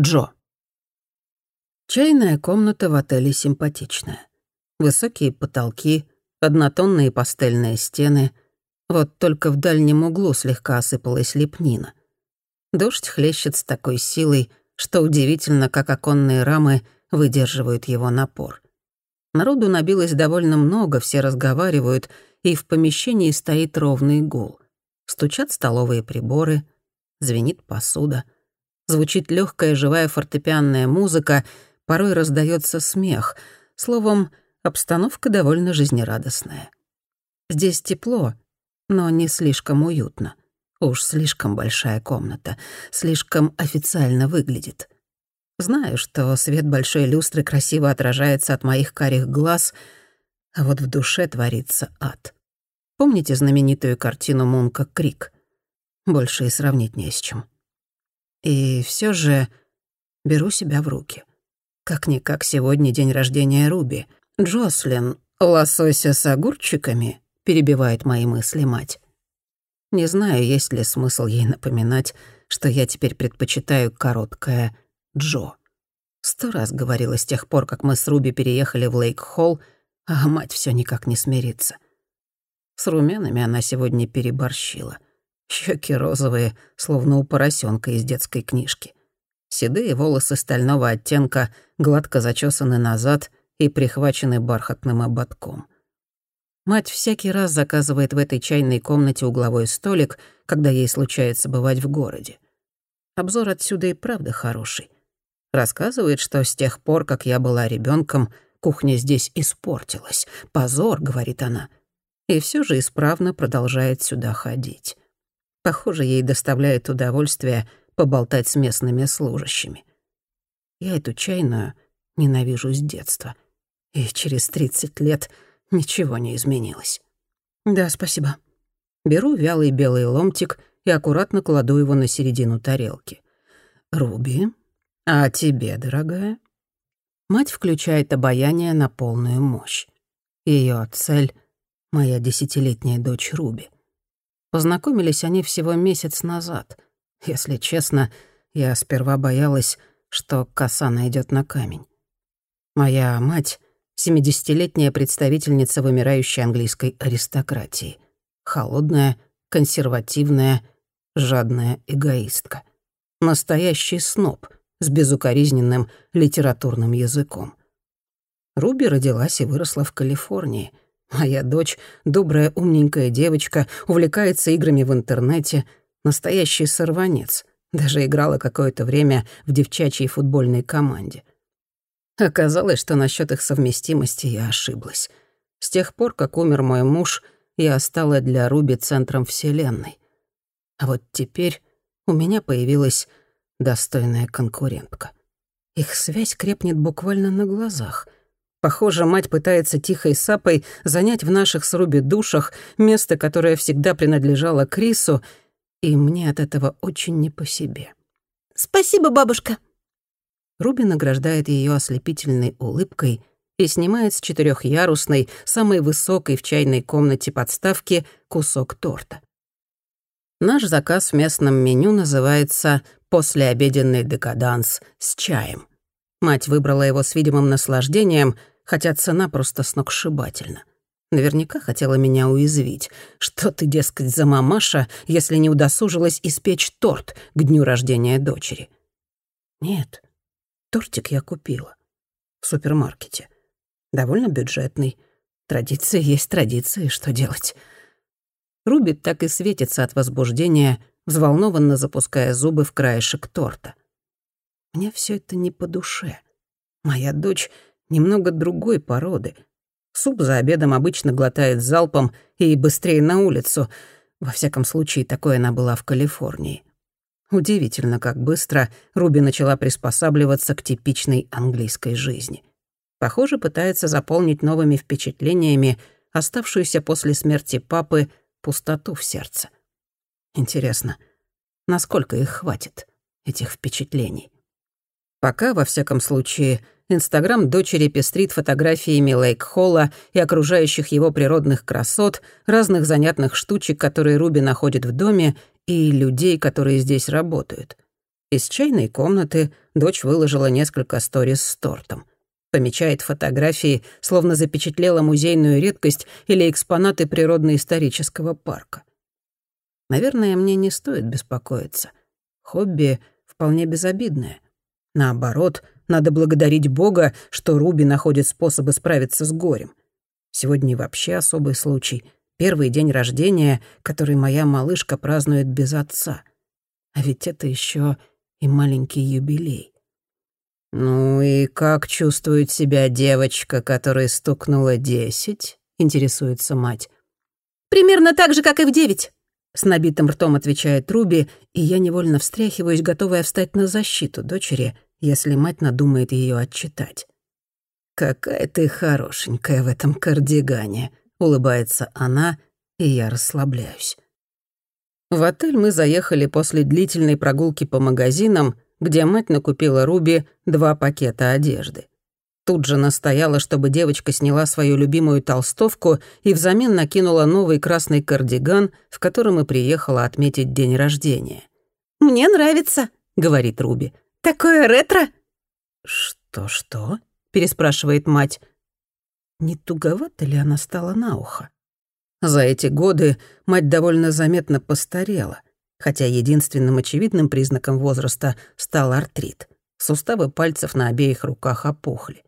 Джо. Чайная комната в отеле симпатичная. Высокие потолки, однотонные пастельные стены. Вот только в дальнем углу слегка осыпалась лепнина. Дождь хлещет с такой силой, что удивительно, как оконные рамы выдерживают его напор. Народу набилось довольно много, все разговаривают, и в помещении стоит ровный гул. Стучат столовые приборы, звенит посуда. Звучит легкая живая фортепианная музыка, порой раздается смех. Словом, обстановка довольно жизнерадостная. Здесь тепло, но не слишком уютно. Уж слишком большая комната, слишком официально выглядит. Знаю, что свет большой люстры красиво отражается от моих карих глаз, а вот в душе творится ад. Помните знаменитую картину Мунка «Крик»? Больше и сравнить не с чем. И все же беру себя в руки. Как-никак сегодня день рождения Руби. Джослин, лосося с огурчиками, перебивает мои мысли мать. Не знаю, есть ли смысл ей напоминать, что я теперь предпочитаю короткое «Джо». Сто раз говорила с тех пор, как мы с Руби переехали в Лейк-Холл, а мать все никак не смирится. С румянами она сегодня переборщила. Щеки розовые, словно у поросенка из детской книжки. Седые волосы стального оттенка гладко зачесаны назад и прихвачены бархатным ободком. Мать всякий раз заказывает в этой чайной комнате угловой столик, когда ей случается бывать в городе. Обзор отсюда и правда хороший. Рассказывает, что с тех пор, как я была ребенком, кухня здесь испортилась. «Позор», — говорит она. И все же исправно продолжает сюда ходить. Похоже, ей доставляет удовольствие поболтать с местными служащими. Я эту чайную ненавижу с детства. И через 30 лет Ничего не изменилось. Да, спасибо. Беру вялый белый ломтик и аккуратно кладу его на середину тарелки. Руби, а тебе, дорогая? Мать включает обаяние на полную мощь. Ее цель — моя десятилетняя дочь Руби. Познакомились они всего месяц назад. Если честно, я сперва боялась, что коса найдет на камень. Моя мать 70-летняя представительница вымирающей английской аристократии. Холодная, консервативная, жадная эгоистка. Настоящий сноб с безукоризненным литературным языком. Руби родилась и выросла в Калифорнии. Моя дочь, добрая умненькая девочка, увлекается играми в интернете, настоящий сорванец. Даже играла какое-то время в девчачьей футбольной команде. Оказалось, что насчет их совместимости я ошиблась. С тех пор, как умер мой муж, я стала для Руби центром Вселенной. А вот теперь у меня появилась достойная конкурентка. Их связь крепнет буквально на глазах. Похоже, мать пытается тихой сапой занять в наших с Руби душах место, которое всегда принадлежало Крису, и мне от этого очень не по себе. «Спасибо, бабушка», Руби награждает ее ослепительной улыбкой и снимает с четырехъярусной, самой высокой в чайной комнате подставки, кусок торта. Наш заказ в местном меню называется «Послеобеденный декаданс с чаем». Мать выбрала его с видимым наслаждением, хотя цена просто сногсшибательна. Наверняка хотела меня уязвить. Что ты, дескать, за мамаша, если не удосужилась испечь торт к дню рождения дочери? Нет, Тортик я купила. В супермаркете. Довольно бюджетный. Традиции есть традиции, что делать? Руби так и светится от возбуждения, взволнованно запуская зубы в краешек торта. Мне все это не по душе. Моя дочь немного другой породы. Суп за обедом обычно глотает залпом и быстрее на улицу. Во всяком случае, такой она была в Калифорнии. Удивительно, как быстро Руби начала приспосабливаться к типичной английской жизни. Похоже, пытается заполнить новыми впечатлениями оставшуюся после смерти папы пустоту в сердце. Интересно, насколько их хватит, этих впечатлений? Пока, во всяком случае, Инстаграм дочери пестрит фотографиями Лейк-Холла и окружающих его природных красот, разных занятных штучек, которые Руби находит в доме, и людей, которые здесь работают. Из чайной комнаты дочь выложила несколько сториз с тортом. Помечает фотографии, словно запечатлела музейную редкость или экспонаты природно-исторического парка. Наверное, мне не стоит беспокоиться. Хобби вполне безобидное. Наоборот, надо благодарить Бога, что Руби находит способы справиться с горем. Сегодня вообще особый случай. Первый день рождения, который моя малышка празднует без отца. А ведь это еще и маленький юбилей. «Ну и как чувствует себя девочка, которой стукнуло десять?» — интересуется мать. «Примерно так же, как и в девять», — с набитым ртом отвечает Руби, и я невольно встряхиваюсь, готовая встать на защиту дочери, если мать надумает ее отчитать. «Какая ты хорошенькая в этом кардигане», — улыбается она, и я расслабляюсь. В отель мы заехали после длительной прогулки по магазинам, где мать накупила Руби два пакета одежды. Тут же настояла, чтобы девочка сняла свою любимую толстовку и взамен накинула новый красный кардиган, в котором и приехала отметить день рождения. «Мне нравится», — говорит Руби. «Такое ретро». «Что-что?» — переспрашивает мать. Не туговато ли она стала на ухо? За эти годы мать довольно заметно постарела, хотя единственным очевидным признаком возраста стал артрит. Суставы пальцев на обеих руках опухли.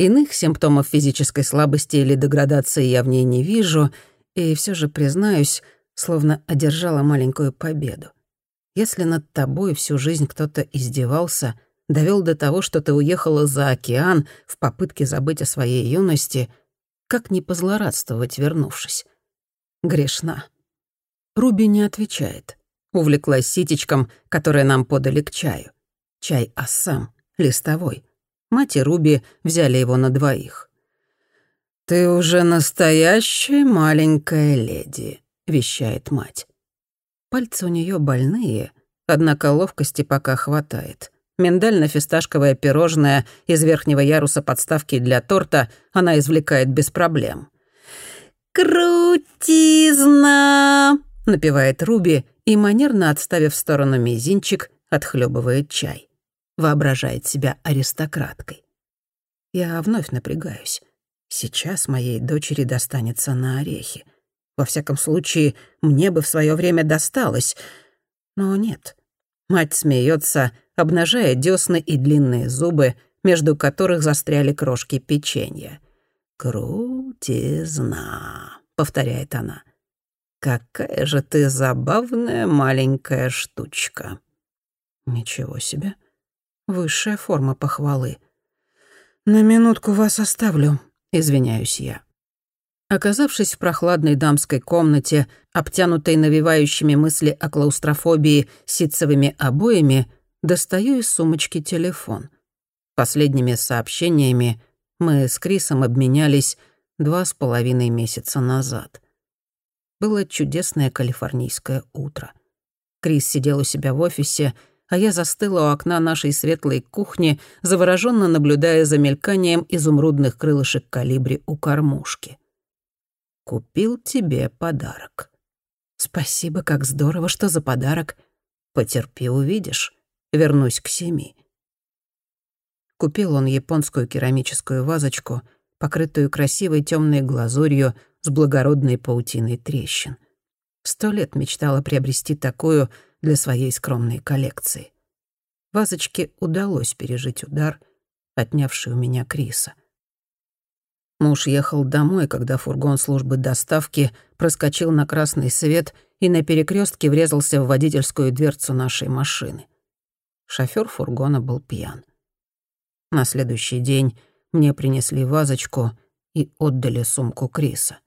Иных симптомов физической слабости или деградации я в ней не вижу, и все же, признаюсь, словно одержала маленькую победу. Если над тобой всю жизнь кто-то издевался, довел до того, что ты уехала за океан в попытке забыть о своей юности — как не позлорадствовать, вернувшись? Грешна. Руби не отвечает. Увлеклась ситечком, которое нам подали к чаю. Чай Ассам, листовой. Мать и Руби взяли его на двоих. «Ты уже настоящая маленькая леди», — вещает мать. Пальцы у нее больные, однако ловкости пока хватает. Миндально-фисташковое пирожное из верхнего яруса подставки для торта она извлекает без проблем. «Крутизна!» — напевает Руби и, манерно отставив в сторону мизинчик, отхлебывает чай. Воображает себя аристократкой. Я вновь напрягаюсь. Сейчас моей дочери достанется на орехи. Во всяком случае, мне бы в свое время досталось. Но нет. Мать смеется, обнажая десны и длинные зубы, между которых застряли крошки печенья. «Крутизна», — повторяет она. «Какая же ты забавная маленькая штучка». Ничего себе. Высшая форма похвалы. «На минутку вас оставлю», — извиняюсь я. Оказавшись в прохладной дамской комнате, обтянутой навевающими мысли о клаустрофобии ситцевыми обоями, достаю из сумочки телефон. Последними сообщениями мы с Крисом обменялись два с половиной месяца назад. Было чудесное калифорнийское утро. Крис сидел у себя в офисе, а я застыла у окна нашей светлой кухни, завороженно наблюдая за мельканием изумрудных крылышек калибри у кормушки. «Купил тебе подарок». «Спасибо, как здорово, что за подарок. Потерпи, увидишь вернусь к семи. Купил он японскую керамическую вазочку, покрытую красивой темной глазурью с благородной паутиной трещин. Сто лет мечтала приобрести такую для своей скромной коллекции. Вазочке удалось пережить удар, отнявший у меня Криса. Муж ехал домой, когда фургон службы доставки проскочил на красный свет и на перекрестке врезался в водительскую дверцу нашей машины. Шофёр фургона был пьян. На следующий день мне принесли вазочку и отдали сумку Криса.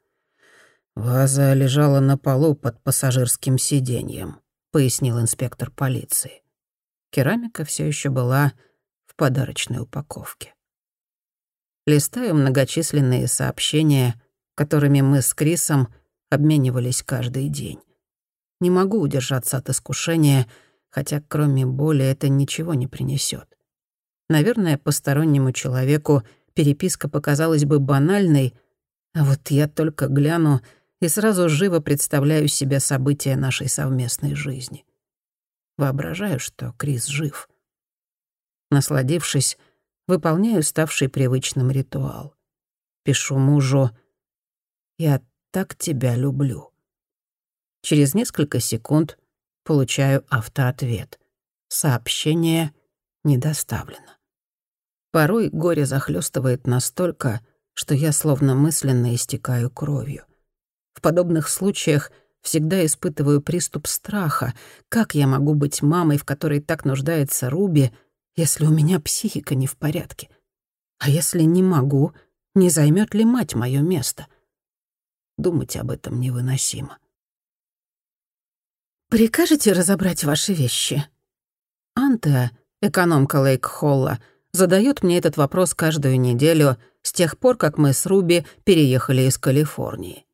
«Ваза лежала на полу под пассажирским сиденьем», — пояснил инспектор полиции. Керамика все еще была в подарочной упаковке. Листаю многочисленные сообщения, которыми мы с Крисом обменивались каждый день. Не могу удержаться от искушения — хотя кроме боли это ничего не принесет. Наверное, постороннему человеку переписка показалась бы банальной, а вот я только гляну и сразу живо представляю себе события нашей совместной жизни. Воображаю, что Крис жив. Насладившись, выполняю ставший привычным ритуал. Пишу мужу «Я так тебя люблю». Через несколько секунд получаю автоответ. Сообщение не доставлено. Порой горе захлестывает настолько, что я словно мысленно истекаю кровью. В подобных случаях всегда испытываю приступ страха. Как я могу быть мамой, в которой так нуждается Руби, если у меня психика не в порядке? А если не могу, не займет ли мать мое место? Думать об этом невыносимо. «Прикажете разобрать ваши вещи?» Антеа, экономка Лейк-Холла, задает мне этот вопрос каждую неделю с тех пор, как мы с Руби переехали из Калифорнии.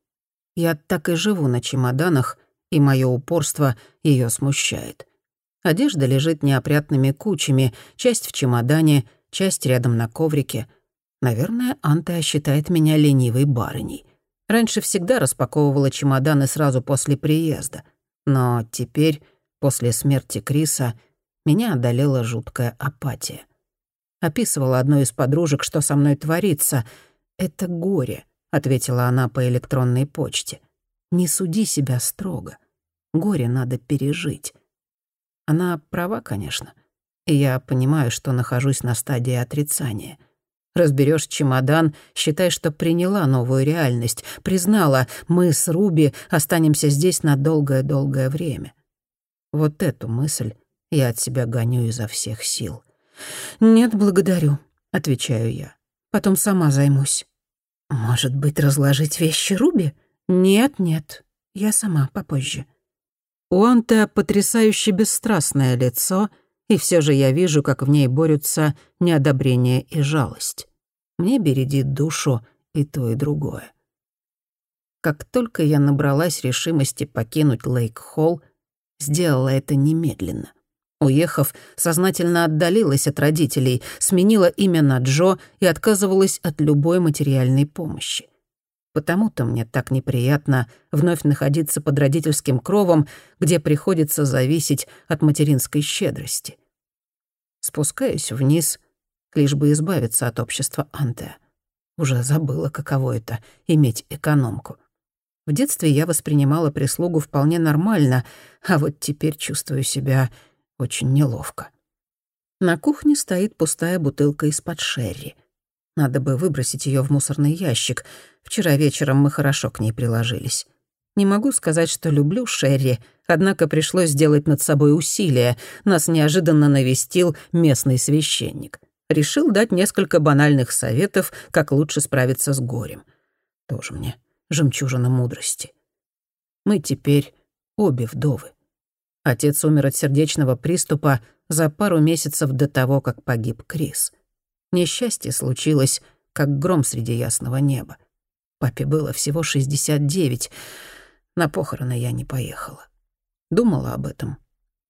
Я так и живу на чемоданах, и мое упорство ее смущает. Одежда лежит неопрятными кучами, часть в чемодане, часть рядом на коврике. Наверное, Антеа считает меня ленивой барыней. Раньше всегда распаковывала чемоданы сразу после приезда — но теперь, после смерти Криса, меня одолела жуткая апатия. Описывала одной из подружек, что со мной творится. «Это горе», — ответила она по электронной почте. «Не суди себя строго. Горе надо пережить». Она права, конечно. И я понимаю, что нахожусь на стадии отрицания — Разберешь чемодан, считай, что приняла новую реальность, признала, мы с Руби останемся здесь на долгое-долгое время. Вот эту мысль я от себя гоню изо всех сил. «Нет, благодарю», — отвечаю я. «Потом сама займусь». «Может быть, разложить вещи Руби?» «Нет, нет, я сама попозже». У Анте потрясающе бесстрастное лицо, и все же я вижу, как в ней борются неодобрение и жалость. Мне бередит душу и то, и другое. Как только я набралась решимости покинуть Лейк-Холл, сделала это немедленно. Уехав, сознательно отдалилась от родителей, сменила имя на Джо и отказывалась от любой материальной помощи. Потому-то мне так неприятно вновь находиться под родительским кровом, где приходится зависеть от материнской щедрости. Спускаюсь вниз, лишь бы избавиться от общества Анте. Уже забыла, каково это — иметь экономку. В детстве я воспринимала прислугу вполне нормально, а вот теперь чувствую себя очень неловко. На кухне стоит пустая бутылка из-под шерри. Надо бы выбросить ее в мусорный ящик. Вчера вечером мы хорошо к ней приложились. Не могу сказать, что люблю Шерри, однако пришлось сделать над собой усилие. Нас неожиданно навестил местный священник. Решил дать несколько банальных советов, как лучше справиться с горем. Тоже мне жемчужина мудрости. Мы теперь обе вдовы. Отец умер от сердечного приступа за пару месяцев до того, как погиб Крис. Несчастье случилось, как гром среди ясного неба. Папе было всего 69. На похороны я не поехала. Думала об этом,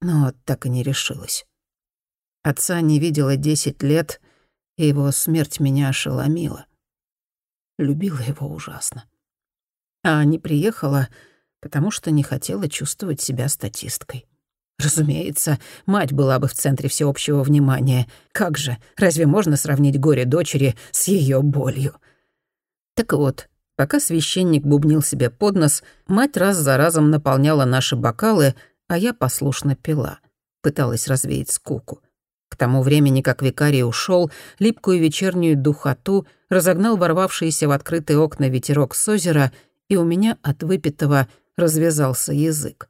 но так и не решилась. Отца не видела 10 лет, и его смерть меня ошеломила. Любила его ужасно. А не приехала, потому что не хотела чувствовать себя статисткой. Разумеется, мать была бы в центре всеобщего внимания. Как же, разве можно сравнить горе дочери с ее болью? Так вот, пока священник бубнил себе под нос, мать раз за разом наполняла наши бокалы, а я послушно пила. Пыталась развеять скуку. К тому времени, как викарий ушел, липкую вечернюю духоту разогнал ворвавшийся в открытые окна ветерок с озера, и у меня от выпитого развязался язык.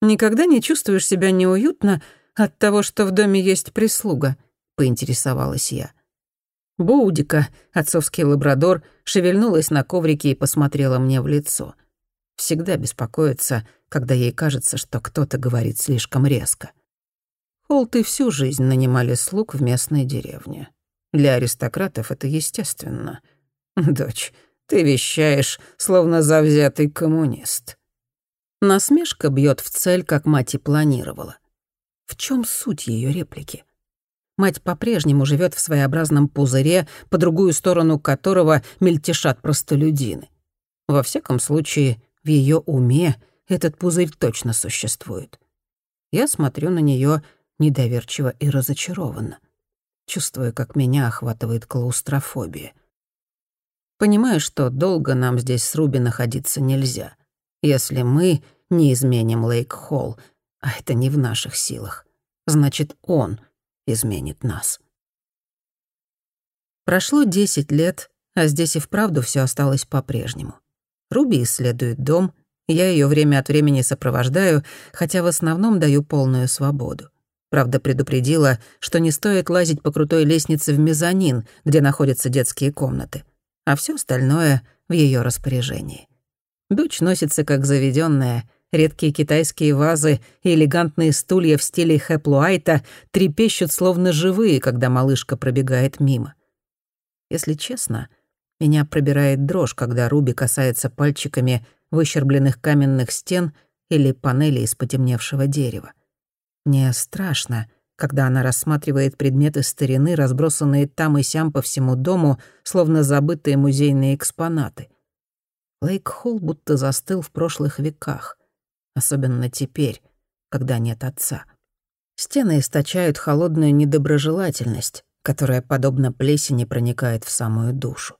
«Никогда не чувствуешь себя неуютно от того, что в доме есть прислуга?» — поинтересовалась я. Боудика, отцовский лабрадор, шевельнулась на коврике и посмотрела мне в лицо. Всегда беспокоится, когда ей кажется, что кто-то говорит слишком резко. Холты всю жизнь нанимали слуг в местной деревне. Для аристократов это естественно. Дочь, ты вещаешь, словно завзятый коммунист. Насмешка бьет в цель, как мать и планировала. В чем суть ее реплики? Мать по-прежнему живет в своеобразном пузыре, по другую сторону которого мельтешат простолюдины. Во всяком случае, в ее уме этот пузырь точно существует. Я смотрю на нее недоверчиво и разочарованно. Чувствую, как меня охватывает клаустрофобия. Понимаю, что долго нам здесь с Руби находиться нельзя. Если мы не изменим Лейк-Холл, а это не в наших силах, значит, он изменит нас. Прошло десять лет, а здесь и вправду все осталось по-прежнему. Руби исследует дом, я ее время от времени сопровождаю, хотя в основном даю полную свободу. Правда, предупредила, что не стоит лазить по крутой лестнице в мезонин, где находятся детские комнаты, а все остальное в ее распоряжении. Дочь носится как заведенная, редкие китайские вазы и элегантные стулья в стиле хэплуайта трепещут словно живые, когда малышка пробегает мимо. Если честно, меня пробирает дрожь, когда Руби касается пальчиками выщербленных каменных стен или панелей из потемневшего дерева. Мне страшно, когда она рассматривает предметы старины, разбросанные там и сям по всему дому, словно забытые музейные экспонаты. Лейк-Холл будто застыл в прошлых веках, особенно теперь, когда нет отца. Стены источают холодную недоброжелательность, которая, подобно плесени, проникает в самую душу.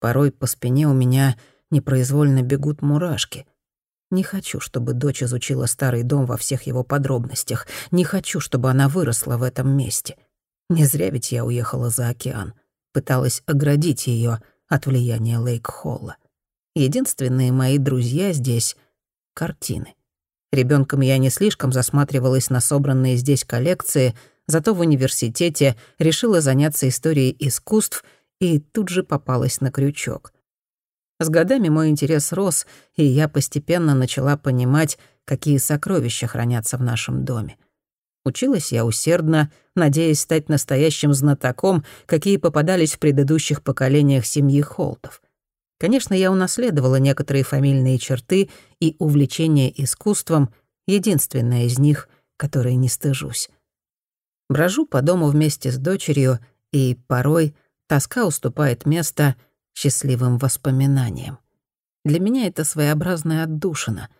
Порой по спине у меня непроизвольно бегут мурашки. Не хочу, чтобы дочь изучила старый дом во всех его подробностях. Не хочу, чтобы она выросла в этом месте. Не зря ведь я уехала за океан. Пыталась оградить ее от влияния Лейк-Холла. Единственные мои друзья здесь — картины. Ребенком я не слишком засматривалась на собранные здесь коллекции, зато в университете решила заняться историей искусств и тут же попалась на крючок — с годами мой интерес рос, и я постепенно начала понимать, какие сокровища хранятся в нашем доме. Училась я усердно, надеясь стать настоящим знатоком, какие попадались в предыдущих поколениях семьи Холтов. Конечно, я унаследовала некоторые фамильные черты и увлечение искусством, единственное из них, которое не стыжусь. Брожу по дому вместе с дочерью, и порой тоска уступает место — счастливым воспоминанием. Для меня это своеобразная отдушина.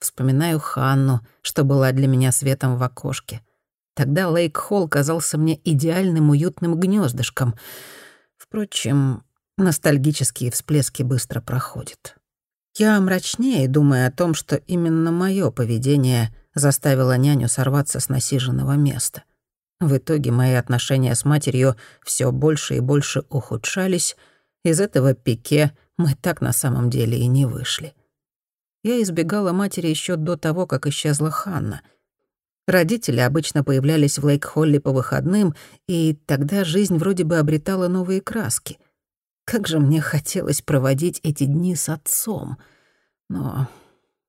Вспоминаю Ханну, что была для меня светом в окошке. Тогда Лейк-Холл казался мне идеальным уютным гнездышком. Впрочем, ностальгические всплески быстро проходят. Я мрачнее, думая о том, что именно мое поведение заставило няню сорваться с насиженного места. В итоге мои отношения с матерью все больше и больше ухудшались — из этого пике мы так на самом деле и не вышли. Я избегала матери еще до того, как исчезла Ханна. Родители обычно появлялись в Лейк-Холле по выходным, и тогда жизнь вроде бы обретала новые краски. Как же мне хотелось проводить эти дни с отцом. Но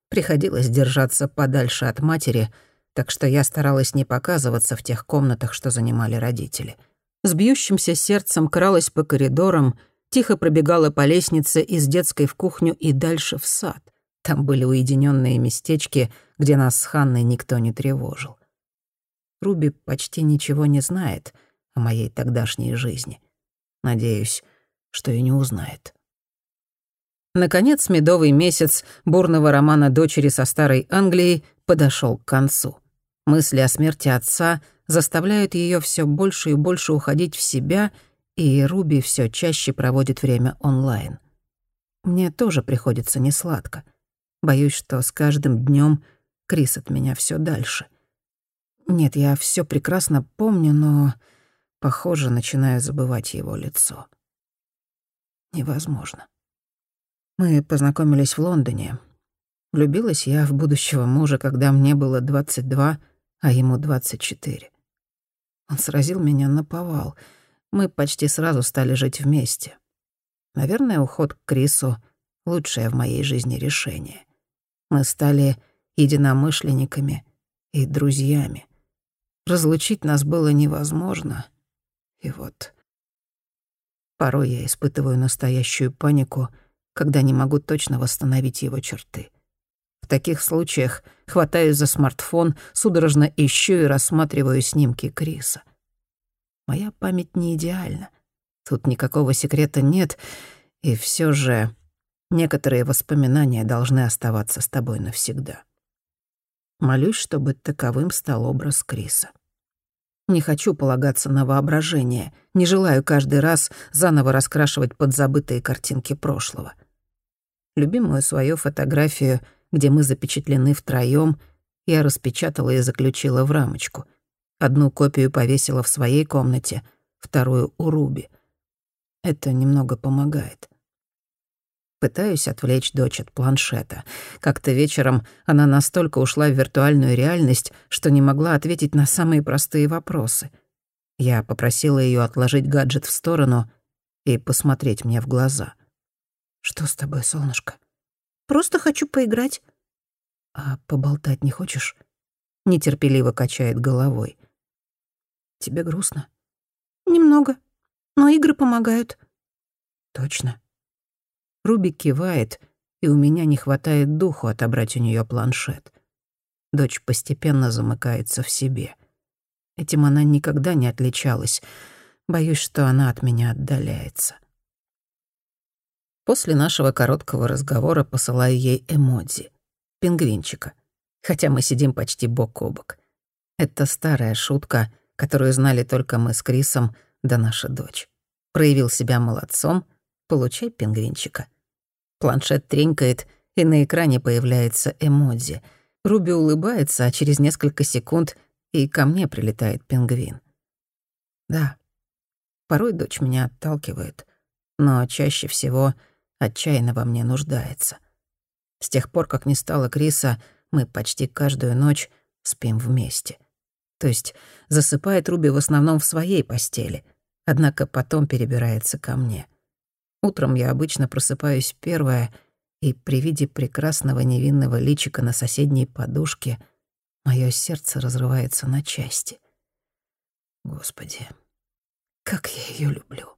приходилось держаться подальше от матери, так что я старалась не показываться в тех комнатах, что занимали родители. С бьющимся сердцем кралась по коридорам — тихо пробегала по лестнице из детской в кухню и дальше в сад. Там были уединенные местечки, где нас с Ханной никто не тревожил. Руби почти ничего не знает о моей тогдашней жизни. Надеюсь, что и не узнает. Наконец, медовый месяц бурного романа дочери со старой Англией подошел к концу. Мысли о смерти отца заставляют ее все больше и больше уходить в себя и Руби все чаще проводит время онлайн. Мне тоже приходится несладко. Боюсь, что с каждым днем Крис от меня все дальше. Нет, я все прекрасно помню, но, похоже, начинаю забывать его лицо. Невозможно. Мы познакомились в Лондоне. Влюбилась я в будущего мужа, когда мне было 22, а ему 24. Он сразил меня на повал — мы почти сразу стали жить вместе. Наверное, уход к Крису — лучшее в моей жизни решение. Мы стали единомышленниками и друзьями. Разлучить нас было невозможно. И вот... Порой я испытываю настоящую панику, когда не могу точно восстановить его черты. В таких случаях хватаюсь за смартфон, судорожно ищу и рассматриваю снимки Криса — Моя память не идеальна. Тут никакого секрета нет, и все же некоторые воспоминания должны оставаться с тобой навсегда. Молюсь, чтобы таковым стал образ Криса. Не хочу полагаться на воображение, не желаю каждый раз заново раскрашивать подзабытые картинки прошлого. Любимую свою фотографию, где мы запечатлены втроём, я распечатала и заключила в рамочку. Одну копию повесила в своей комнате, вторую — у Руби. Это немного помогает. Пытаюсь отвлечь дочь от планшета. Как-то вечером она настолько ушла в виртуальную реальность, что не могла ответить на самые простые вопросы. Я попросила ее отложить гаджет в сторону и посмотреть мне в глаза. «Что с тобой, солнышко?» «Просто хочу поиграть». «А поболтать не хочешь?» Нетерпеливо качает головой. «Тебе грустно?» «Немного, но игры помогают». «Точно?» Руби кивает, и у меня не хватает духу отобрать у нее планшет. Дочь постепенно замыкается в себе. Этим она никогда не отличалась. Боюсь, что она от меня отдаляется. После нашего короткого разговора посылаю ей эмодзи. Пингвинчика. Хотя мы сидим почти бок о бок. Это старая шутка, которую знали только мы с Крисом, да наша дочь. Проявил себя молодцом, получай пингвинчика. Планшет тренькает, и на экране появляется эмодзи. Руби улыбается, а через несколько секунд и ко мне прилетает пингвин. Да, порой дочь меня отталкивает, но чаще всего отчаянно во мне нуждается. С тех пор, как не стало Криса, мы почти каждую ночь спим вместе. То есть засыпает Руби в основном в своей постели, однако потом перебирается ко мне — Утром я обычно просыпаюсь первая, и при виде прекрасного невинного личика на соседней подушке мое сердце разрывается на части. Господи, как я ее люблю.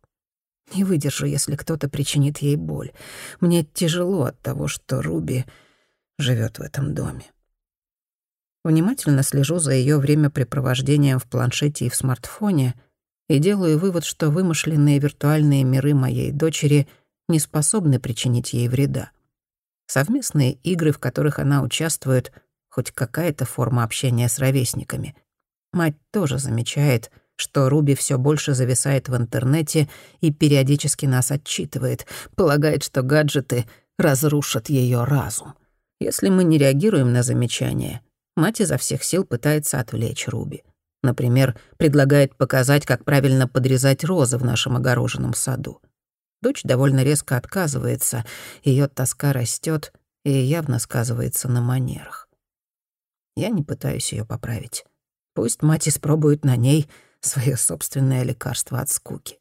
Не выдержу, если кто-то причинит ей боль. Мне тяжело от того, что Руби живет в этом доме. Внимательно слежу за ее времяпрепровождением в планшете и в смартфоне — и делаю вывод, что вымышленные виртуальные миры моей дочери не способны причинить ей вреда. Совместные игры, в которых она участвует, хоть какая-то форма общения с ровесниками. Мать тоже замечает, что Руби все больше зависает в интернете и периодически нас отчитывает, полагает, что гаджеты разрушат ее разум. Если мы не реагируем на замечания, мать изо всех сил пытается отвлечь Руби. Например, предлагает показать, как правильно подрезать розы в нашем огороженном саду. Дочь довольно резко отказывается, ее тоска растет и явно сказывается на манерах. Я не пытаюсь ее поправить. Пусть мать испробует на ней свое собственное лекарство от скуки.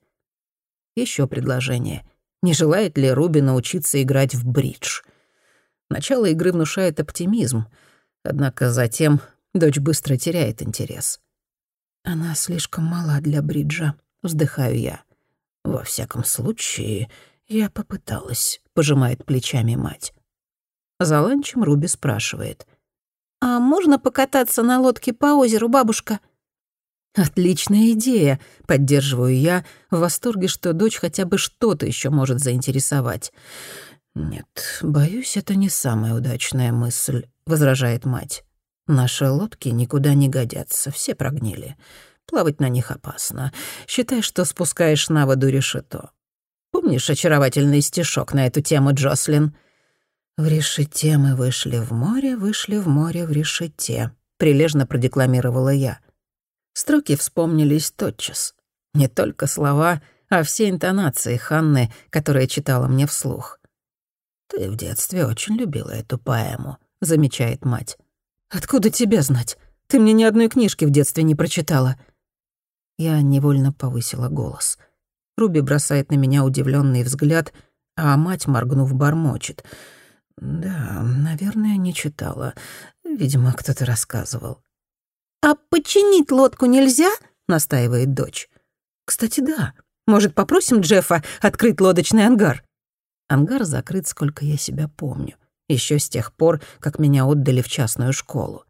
Еще предложение. Не желает ли Руби научиться играть в бридж? Начало игры внушает оптимизм, однако затем дочь быстро теряет интерес — «Она слишком мала для бриджа», — вздыхаю я. «Во всяком случае, я попыталась», — пожимает плечами мать. За ланчем Руби спрашивает. «А можно покататься на лодке по озеру, бабушка?» «Отличная идея», — поддерживаю я, в восторге, что дочь хотя бы что-то еще может заинтересовать. «Нет, боюсь, это не самая удачная мысль», — возражает мать. Наши лодки никуда не годятся, все прогнили. Плавать на них опасно. Считай, что спускаешь на воду решето. Помнишь очаровательный стишок на эту тему, Джослин? «В решете мы вышли в море, вышли в море в решете», — прилежно продекламировала я. Строки вспомнились тотчас. Не только слова, а все интонации Ханны, которая читала мне вслух. «Ты в детстве очень любила эту поэму», — замечает мать. «Откуда тебе знать? Ты мне ни одной книжки в детстве не прочитала». Я невольно повысила голос. Руби бросает на меня удивленный взгляд, а мать, моргнув, бормочет. «Да, наверное, не читала. Видимо, кто-то рассказывал». «А починить лодку нельзя?» — настаивает дочь. «Кстати, да. Может, попросим Джеффа открыть лодочный ангар?» Ангар закрыт, сколько я себя помню еще с тех пор, как меня отдали в частную школу.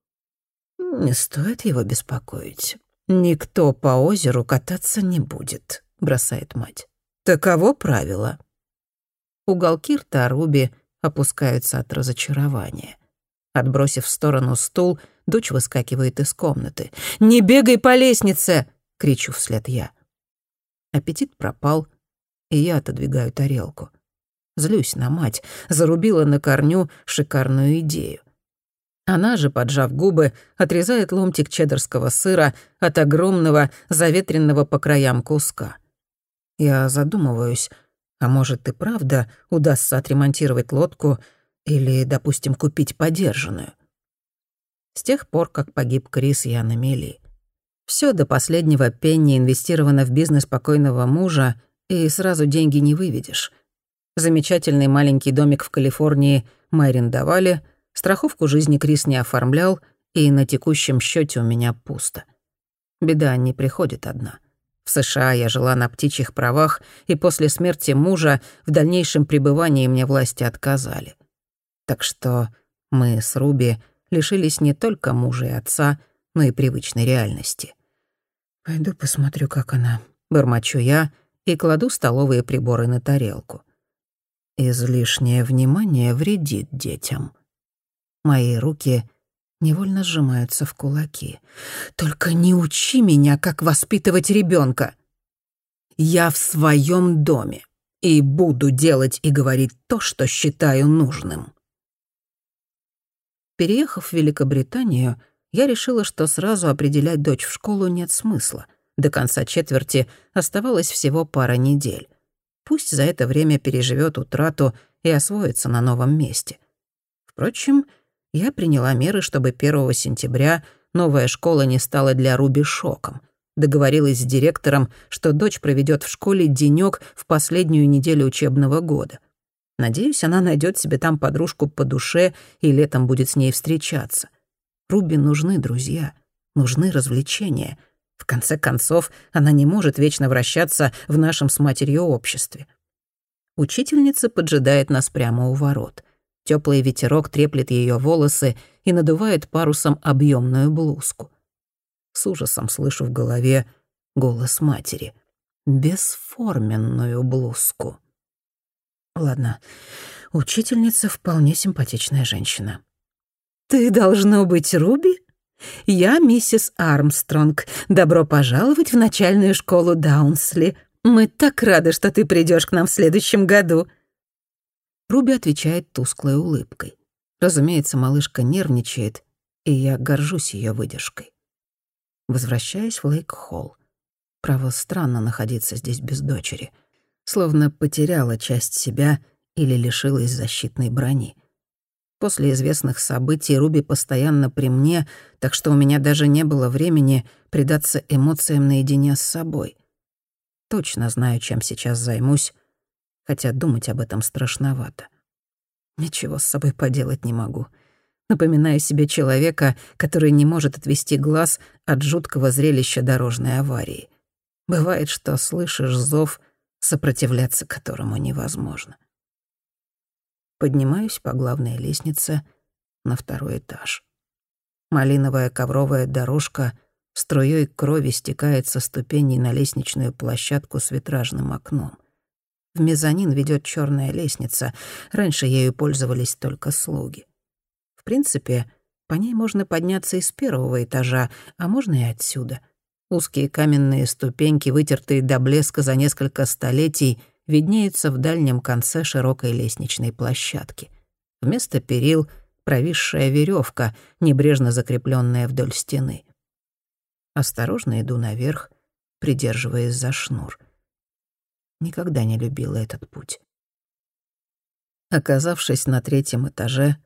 Не стоит его беспокоить. Никто по озеру кататься не будет, бросает мать. Таково правило. Уголки рта Руби опускаются от разочарования. Отбросив в сторону стул, дочь выскакивает из комнаты. «Не бегай по лестнице!» — кричу вслед я. Аппетит пропал, и я отодвигаю тарелку. Злюсь на мать, зарубила на корню шикарную идею. Она же, поджав губы, отрезает ломтик чеддерского сыра от огромного, заветренного по краям куска. Я задумываюсь, а может и правда удастся отремонтировать лодку или, допустим, купить подержанную. С тех пор, как погиб Крис, я на мели. Все до последнего пенни инвестировано в бизнес покойного мужа, и сразу деньги не выведешь. Замечательный маленький домик в Калифорнии мы арендовали — Страховку жизни Крис не оформлял, и на текущем счете у меня пусто. Беда не приходит одна. В США я жила на птичьих правах, и после смерти мужа в дальнейшем пребывании мне власти отказали. Так что мы с Руби лишились не только мужа и отца, но и привычной реальности. «Пойду посмотрю, как она», — бормочу я и кладу столовые приборы на тарелку. Излишнее внимание вредит детям. Мои руки невольно сжимаются в кулаки. «Только не учи меня, как воспитывать ребенка. Я в своем доме и буду делать и говорить то, что считаю нужным». Переехав в Великобританию, я решила, что сразу определять дочь в школу нет смысла. До конца четверти оставалось всего пара недель. Пусть за это время переживет утрату и освоится на новом месте. Впрочем, я приняла меры, чтобы 1 сентября новая школа не стала для Руби шоком. Договорилась с директором, что дочь проведет в школе денёк в последнюю неделю учебного года. Надеюсь, она найдет себе там подружку по душе и летом будет с ней встречаться. Руби нужны друзья, нужны развлечения. В конце концов, она не может вечно вращаться в нашем с матерью обществе. Учительница поджидает нас прямо у ворот. Теплый ветерок треплет ее волосы и надувает парусом объемную блузку. С ужасом слышу в голове голос матери. Бесформенную блузку. Ладно, учительница вполне симпатичная женщина. «Ты должно быть Руби? Я миссис Армстронг. Добро пожаловать в начальную школу Даунсли. Мы так рады, что ты придешь к нам в следующем году», Руби отвечает тусклой улыбкой. Разумеется, малышка нервничает, и я горжусь ее выдержкой. Возвращаюсь в Лейк-Холл. Право, странно находиться здесь без дочери. Словно потеряла часть себя или лишилась защитной брони. После известных событий Руби постоянно при мне, так что у меня даже не было времени предаться эмоциям наедине с собой. Точно знаю, чем сейчас займусь, хотя думать об этом страшновато. Ничего с собой поделать не могу. Напоминаю себе человека, который не может отвести глаз от жуткого зрелища дорожной аварии. Бывает, что слышишь зов, сопротивляться которому невозможно. Поднимаюсь по главной лестнице на второй этаж. Малиновая ковровая дорожка струей крови стекает со ступеней на лестничную площадку с витражным окном. В мезонин ведет черная лестница. Раньше ею пользовались только слуги. В принципе, по ней можно подняться из первого этажа, а можно и отсюда. Узкие каменные ступеньки, вытертые до блеска за несколько столетий, виднеются в дальнем конце широкой лестничной площадки. Вместо перил — провисшая веревка, небрежно закрепленная вдоль стены. Осторожно иду наверх, придерживаясь за шнур. Никогда не любила этот путь. Оказавшись на третьем этаже,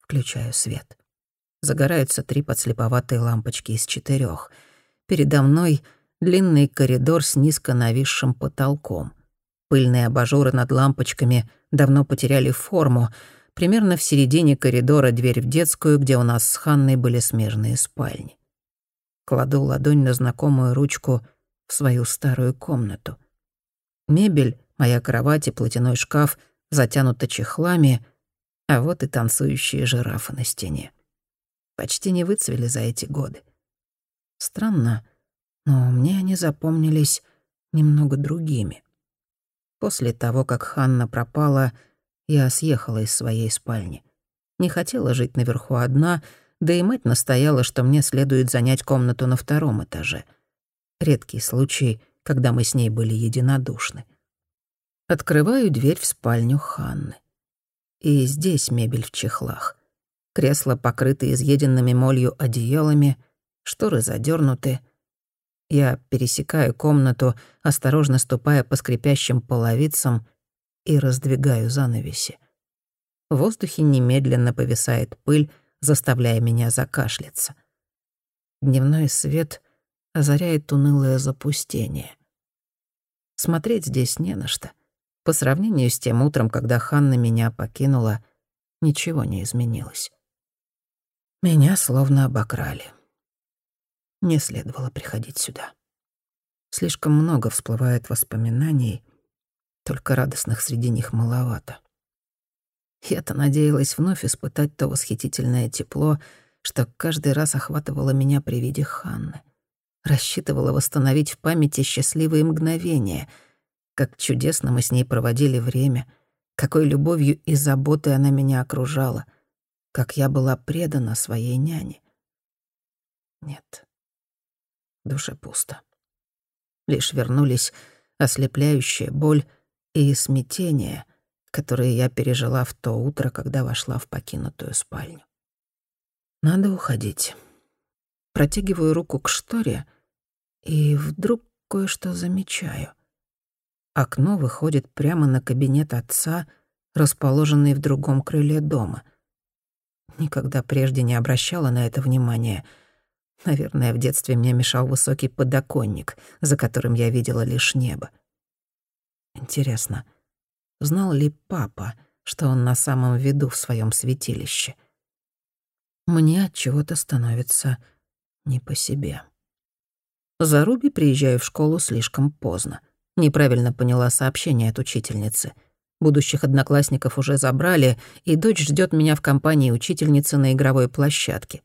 включаю свет. Загораются три подслеповатые лампочки из четырех. Передо мной длинный коридор с низко нависшим потолком. Пыльные абажуры над лампочками давно потеряли форму. Примерно в середине коридора дверь в детскую, где у нас с Ханной были смежные спальни. Кладу ладонь на знакомую ручку в свою старую комнату — Мебель, моя кровать и платяной шкаф затянуты чехлами, а вот и танцующие жирафы на стене. Почти не выцвели за эти годы. Странно, но мне они запомнились немного другими. После того, как Ханна пропала, я съехала из своей спальни. Не хотела жить наверху одна, да и мать настояла, что мне следует занять комнату на втором этаже. Редкий случай, когда мы с ней были единодушны. Открываю дверь в спальню Ханны. И здесь мебель в чехлах. Кресла покрыты изъеденными молью одеялами, шторы задернуты. Я пересекаю комнату, осторожно ступая по скрипящим половицам, и раздвигаю занавеси. В воздухе немедленно повисает пыль, заставляя меня закашляться. Дневной свет озаряет унылое запустение. Смотреть здесь не на что. По сравнению с тем утром, когда Ханна меня покинула, ничего не изменилось. Меня словно обокрали. Не следовало приходить сюда. Слишком много всплывает воспоминаний, только радостных среди них маловато. Я-то надеялась вновь испытать то восхитительное тепло, что каждый раз охватывало меня при виде Ханны. Рассчитывала восстановить в памяти счастливые мгновения, как чудесно мы с ней проводили время, какой любовью и заботой она меня окружала, как я была предана своей няне. Нет, душе пусто. Лишь вернулись ослепляющая боль и смятение — которые я пережила в то утро, когда вошла в покинутую спальню. Надо уходить. Протягиваю руку к шторе, и вдруг кое-что замечаю. Окно выходит прямо на кабинет отца, расположенный в другом крыле дома. Никогда прежде не обращала на это внимания. Наверное, в детстве мне мешал высокий подоконник, за которым я видела лишь небо. Интересно, — Знал ли папа, что он на самом виду в своем святилище? Мне от чего-то становится не по себе. За Руби приезжаю в школу слишком поздно. Неправильно поняла сообщение от учительницы. Будущих одноклассников уже забрали, и дочь ждет меня в компании учительницы на игровой площадке.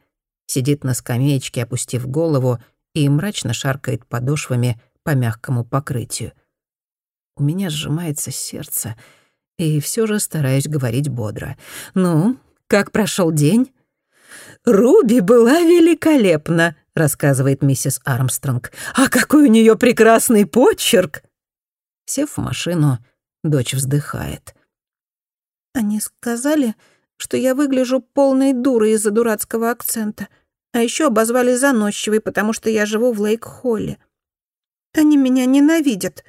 Сидит на скамеечке, опустив голову, и мрачно шаркает подошвами по мягкому покрытию. У меня сжимается сердце, и все же стараюсь говорить бодро. «Ну, как прошел день?» «Руби была великолепна», — рассказывает миссис Армстронг. «А какой у нее прекрасный почерк!» Сев в машину, дочь вздыхает. «Они сказали, что я выгляжу полной дурой из-за дурацкого акцента, а еще обозвали заносчивой, потому что я живу в Лейк-Холле. Они меня ненавидят.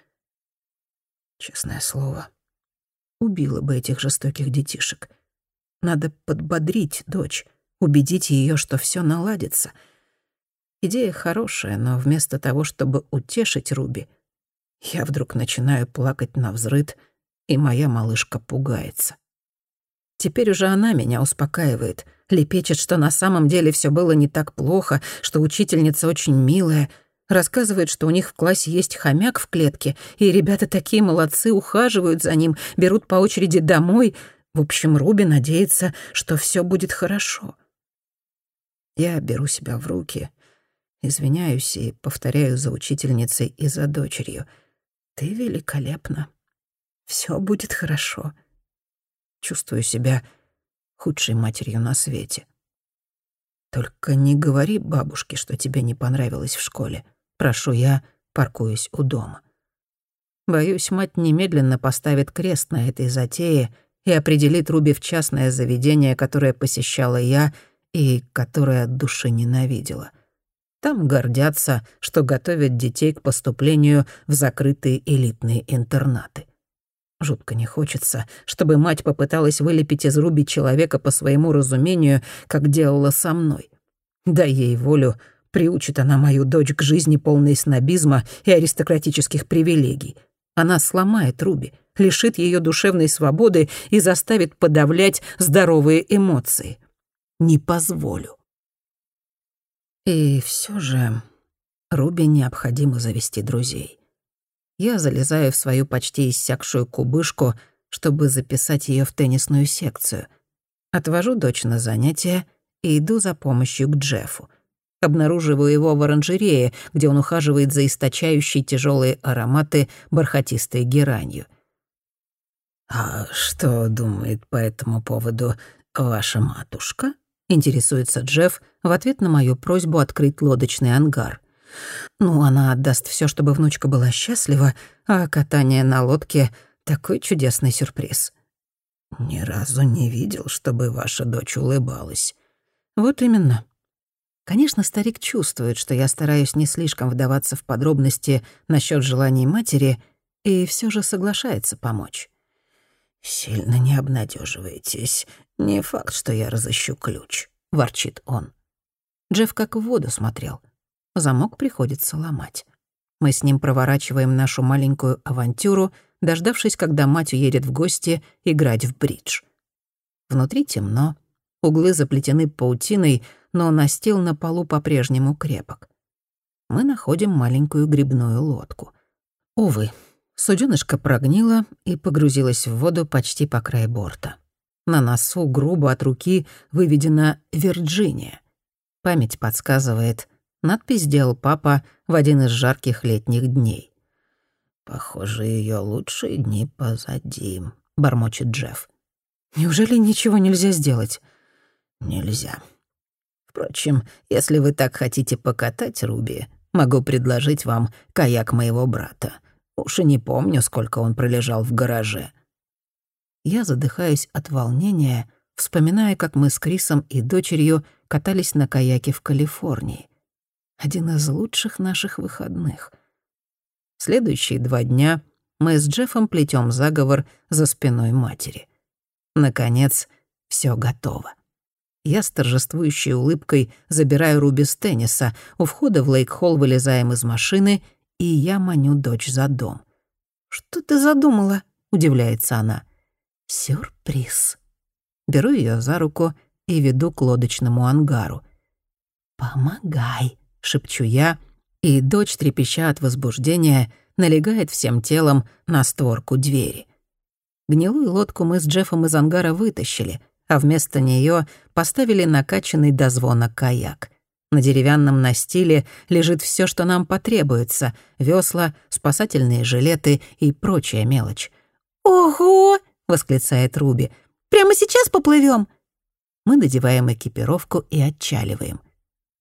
Честное слово, убила бы этих жестоких детишек. Надо подбодрить дочь, убедить ее, что все наладится. Идея хорошая, но вместо того, чтобы утешить Руби, я вдруг начинаю плакать на взрыд, и моя малышка пугается. Теперь уже она меня успокаивает, лепечет, что на самом деле все было не так плохо, что учительница очень милая — Рассказывает, что у них в классе есть хомяк в клетке, и ребята такие молодцы, ухаживают за ним, берут по очереди домой. В общем, Руби надеется, что все будет хорошо. Я беру себя в руки, извиняюсь и повторяю за учительницей и за дочерью. «Ты великолепна. Все будет хорошо». Чувствую себя худшей матерью на свете. Только не говори бабушке, что тебе не понравилось в школе. Прошу я, паркуюсь у дома. Боюсь, мать немедленно поставит крест на этой затее и определит Руби в частное заведение, которое посещала я и которое от души ненавидела. Там гордятся, что готовят детей к поступлению в закрытые элитные интернаты. Жутко не хочется, чтобы мать попыталась вылепить из Руби человека по своему разумению, как делала со мной. Дай ей волю, Приучит она мою дочь к жизни полной снобизма и аристократических привилегий. Она сломает Руби, лишит ее душевной свободы и заставит подавлять здоровые эмоции. Не позволю. И все же Руби необходимо завести друзей. Я залезаю в свою почти иссякшую кубышку, чтобы записать ее в теннисную секцию. Отвожу дочь на занятия и иду за помощью к Джеффу — Обнаруживаю его в оранжерее, где он ухаживает за источающей тяжелые ароматы бархатистой геранью. «А что думает по этому поводу ваша матушка?» — Интересуется Джефф в ответ на мою просьбу открыть лодочный ангар. Ну, она отдаст все, чтобы внучка была счастлива, а катание на лодке — такой чудесный сюрприз. Ни разу не видел, чтобы ваша дочь улыбалась. Вот именно. Конечно, старик чувствует, что я стараюсь не слишком вдаваться в подробности насчет желаний матери, и все же соглашается помочь. «Сильно не обнадеживайтесь. Не факт, что я разыщу ключ», — ворчит он. Джефф как в воду смотрел. Замок приходится ломать. Мы с ним проворачиваем нашу маленькую авантюру, дождавшись, когда мать уедет в гости играть в бридж. Внутри темно, углы заплетены паутиной, но настил на полу по-прежнему крепок. Мы находим маленькую грибную лодку. Увы, Суденышко прогнило и погрузилось в воду почти по край борта. На носу грубо от руки выведена «Вирджиния». Память подсказывает, надпись сделал папа в один из жарких летних дней. «Похоже, ее лучшие дни позади», — бормочет Джефф. «Неужели ничего нельзя сделать?» «Нельзя. Впрочем, если вы так хотите покатать Руби, могу предложить вам каяк моего брата. Уж и не помню, сколько он пролежал в гараже. Я задыхаюсь от волнения, вспоминая, как мы с Крисом и дочерью катались на каяке в Калифорнии. Один из лучших наших выходных. Следующие два дня мы с Джеффом плетем заговор за спиной матери. Наконец, все готово. Я с торжествующей улыбкой забираю Руби с тенниса, у входа в Лейк-Холл вылезаем из машины и я маню дочь за дом. «Что ты задумала?» — удивляется она. «Сюрприз». Беру ее за руку и веду к лодочному ангару. «Помогай», — шепчу я, и дочь, трепеща от возбуждения, налегает всем телом на створку двери. Гнилую лодку мы с Джеффом из ангара вытащили, а вместо нее поставили накачанный до звона каяк. На деревянном настиле лежит все, что нам потребуется — весла, спасательные жилеты и прочая мелочь. «Ого!» — восклицает Руби. «Прямо сейчас поплывем. Мы надеваем экипировку и отчаливаем.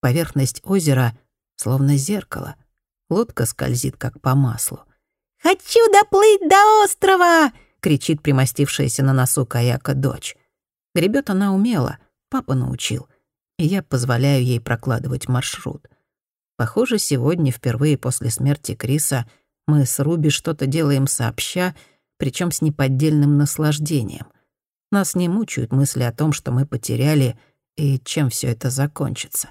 Поверхность озера словно зеркало. Лодка скользит как по маслу. «Хочу доплыть до острова!» — кричит примостившаяся на носу каяка дочь. Гребет она умело, папа научил и я позволяю ей прокладывать маршрут. Похоже, сегодня, впервые после смерти Криса, мы с Руби что-то делаем сообща, причем с неподдельным наслаждением. Нас не мучают мысли о том, что мы потеряли и чем все это закончится.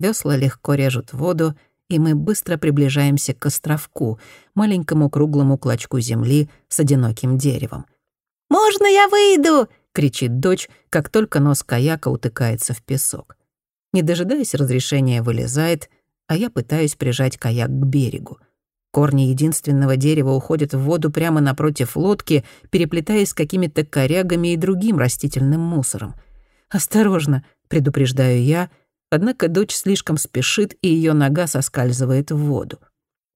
Весла легко режут воду, и мы быстро приближаемся к островку, маленькому круглому клочку земли с одиноким деревом. «Можно я выйду?» — кричит дочь, как только нос каяка утыкается в песок. Не дожидаясь разрешения, вылезает, а я пытаюсь прижать каяк к берегу. Корни единственного дерева уходят в воду прямо напротив лодки, переплетаясь с какими-то корягами и другим растительным мусором. «Осторожно», — предупреждаю я, однако дочь слишком спешит, и ее нога соскальзывает в воду.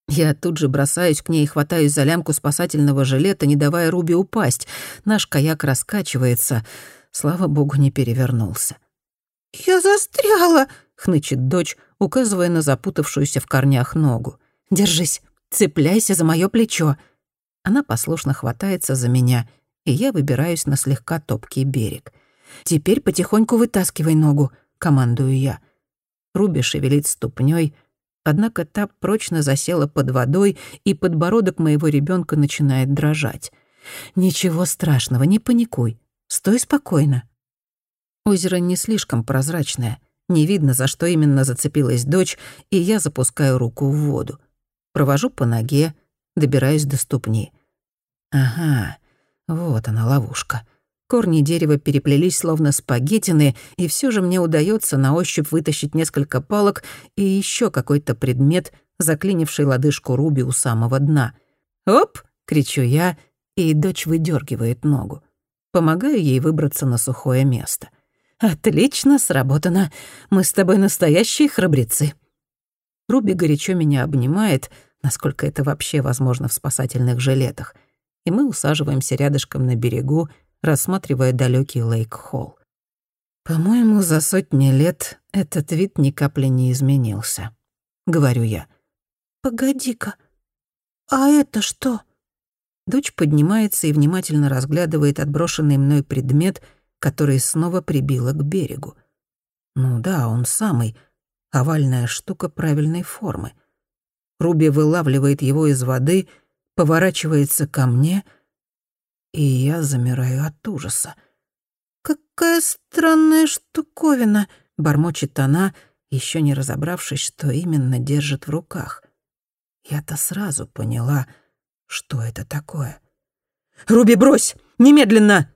Я тут же бросаюсь к ней и хватаюсь за лямку спасательного жилета, не давая Руби упасть. Наш каяк раскачивается. Слава богу, не перевернулся. «Я застряла!» — хнычет дочь, указывая на запутавшуюся в корнях ногу. «Держись, цепляйся за моё плечо». Она послушно хватается за меня, и я выбираюсь на слегка топкий берег. «Теперь потихоньку вытаскивай ногу», — командую я. Руби шевелит ступнёй, Однако та прочно засела под водой, и подбородок моего ребенка начинает дрожать. «Ничего страшного, не паникуй. Стой спокойно». Озеро не слишком прозрачное. Не видно, за что именно зацепилась дочь, и я запускаю руку в воду. Провожу по ноге, добираюсь до ступни. Ага, вот она ловушка. Корни дерева переплелись словно спагеттины, и все же мне удается на ощупь вытащить несколько палок и еще какой-то предмет, заклинивший лодыжку Руби у самого дна. «Оп!» — кричу я, и дочь выдергивает ногу. Помогаю ей выбраться на сухое место. «Отлично сработано. Мы с тобой настоящие храбрецы». Руби горячо меня обнимает, насколько это вообще возможно в спасательных жилетах, и мы усаживаемся рядышком на берегу, рассматривая далекий Лейк-Холл. «По-моему, за сотни лет этот вид ни капли не изменился», — говорю я. «Погоди-ка, а это что?» Дочь поднимается и внимательно разглядывает отброшенный мной предмет, который снова прибило к берегу. Ну да, он самый. Овальная штука правильной формы. Руби вылавливает его из воды, поворачивается ко мне, и я замираю от ужаса. «Какая странная штуковина», — бормочет она, еще не разобравшись, что именно держит в руках. Я-то сразу поняла, что это такое. «Руби, брось! Немедленно!»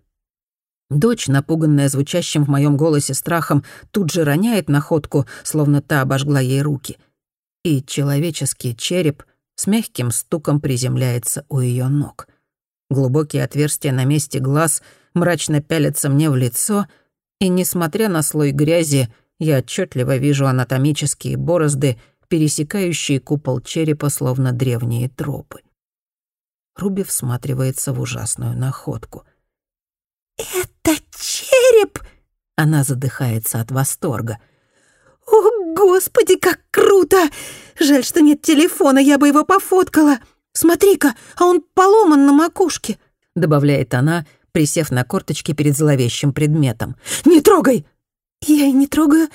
Дочь, напуганная звучащим в моем голосе страхом, тут же роняет находку, словно та обожгла ей руки. И человеческий череп с мягким стуком приземляется у ее ног. Глубокие отверстия на месте глаз мрачно пялятся мне в лицо, и, несмотря на слой грязи, я отчетливо вижу анатомические борозды, пересекающие купол черепа, словно древние тропы. Руби всматривается в ужасную находку. «Это череп!» Она задыхается от восторга. «О, господи, как круто! Жаль, что нет телефона, я бы его пофоткала. Смотри-ка, а он поломан на макушке», — добавляет она, присев на корточки перед зловещим предметом. «Не трогай!» «Я и не трогаю.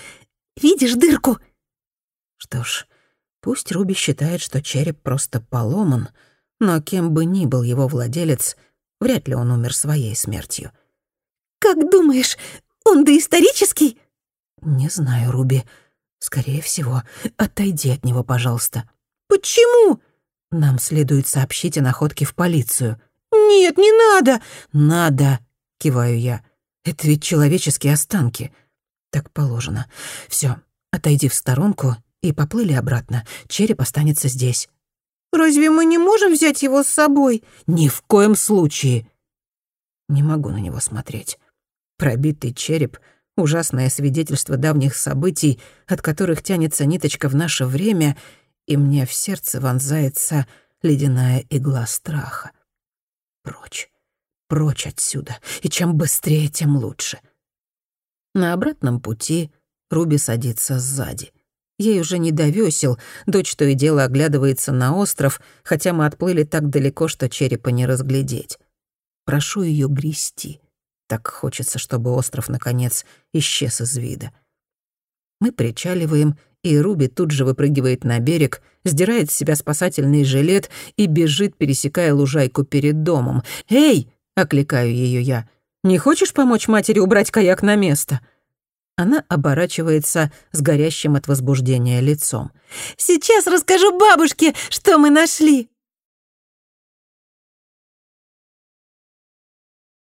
Видишь дырку?» Что ж, пусть Руби считает, что череп просто поломан, но кем бы ни был его владелец, вряд ли он умер своей смертью. «Как думаешь, он доисторический?» «Не знаю, Руби. Скорее всего. Отойди от него, пожалуйста». «Почему?» «Нам следует сообщить о находке в полицию». «Нет, не надо!» «Надо!» — киваю я. «Это ведь человеческие останки. Так положено. Все, отойди в сторонку и поплыли обратно. Череп останется здесь». «Разве мы не можем взять его с собой?» «Ни в коем случае!» Не могу на него смотреть. Пробитый череп — ужасное свидетельство давних событий, от которых тянется ниточка в наше время, и мне в сердце вонзается ледяная игла страха. Прочь, прочь отсюда, и чем быстрее, тем лучше. На обратном пути Руби садится сзади. Ей уже не до весел, дочь то и дело оглядывается на остров, хотя мы отплыли так далеко, что черепа не разглядеть. Прошу ее грести. Так хочется, чтобы остров, наконец, исчез из вида. Мы причаливаем, и Руби тут же выпрыгивает на берег, сдирает с себя спасательный жилет и бежит, пересекая лужайку перед домом. «Эй!» — окликаю ее я. «Не хочешь помочь матери убрать каяк на место?» Она оборачивается с горящим от возбуждения лицом. «Сейчас расскажу бабушке, что мы нашли!»